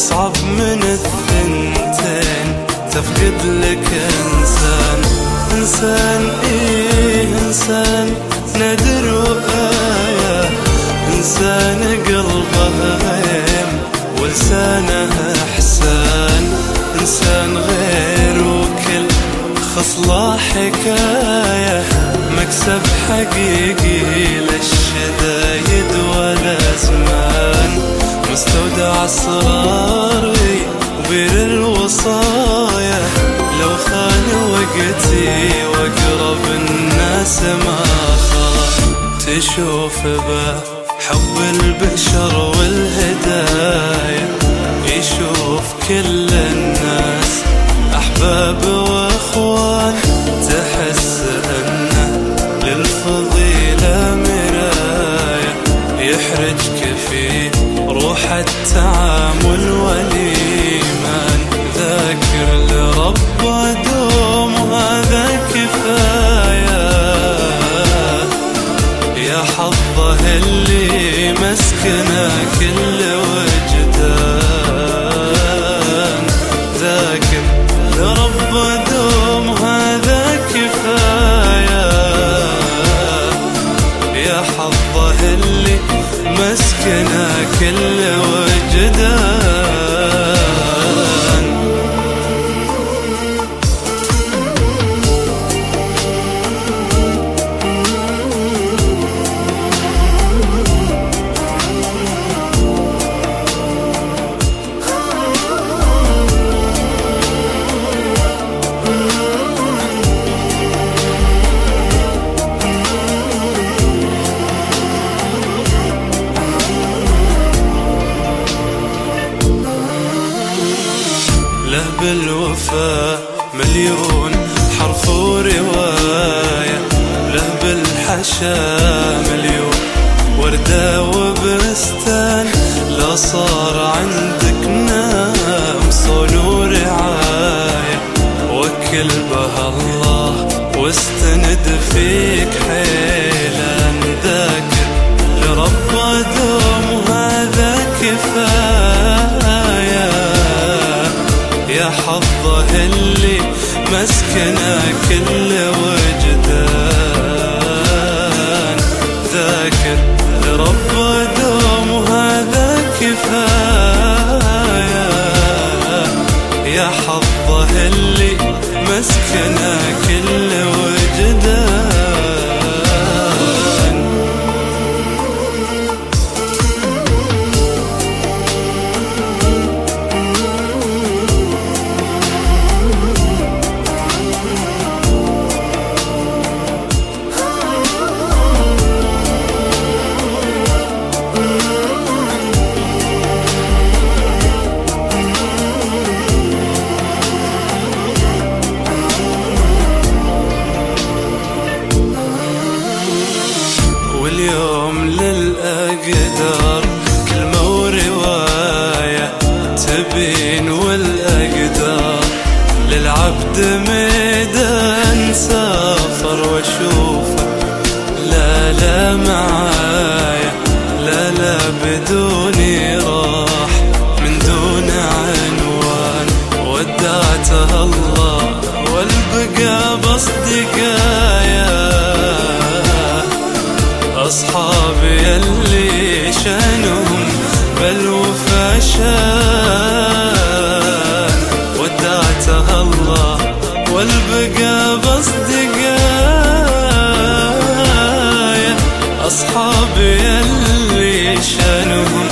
أصعب من الثنتين. تفقد لك إنسان. إنسان إيه؟ إنسان نادر وآية. إنسان قلبه غيم ولسانه إحسان. إنسان غير وكل. خصله حكاية. مكسب حقيقي للشدايد ولا زمان مستودع أسراري وبير الوصايا. لو خان وقتي وأقرب الناس ما خان. تشوف به حب البشر والهدايا. يشوف كل الناس أحباب وأخوان. تحس أنه للفضيلة مراية يحرجك في روح التعامل والإيمان ذاكر لرب دوم هذا كفاية. يا حظه اللي مسكنه مسكنه له بالوفاء مليون حرف ورواية له بالحشا مليون. وردة وبستان لا صار عندك نام صون ورعاية. وكل بها الله واستند فيك حيلا يا حظه اللي مسكنه كل للأقدار كلمة ورواية تبين والأقدار. للعبد ميدان سافر وأشوفه. لا لا معايا لا لا بدوني راح الله والبقى بصدقايا أصحابي اللي شانهم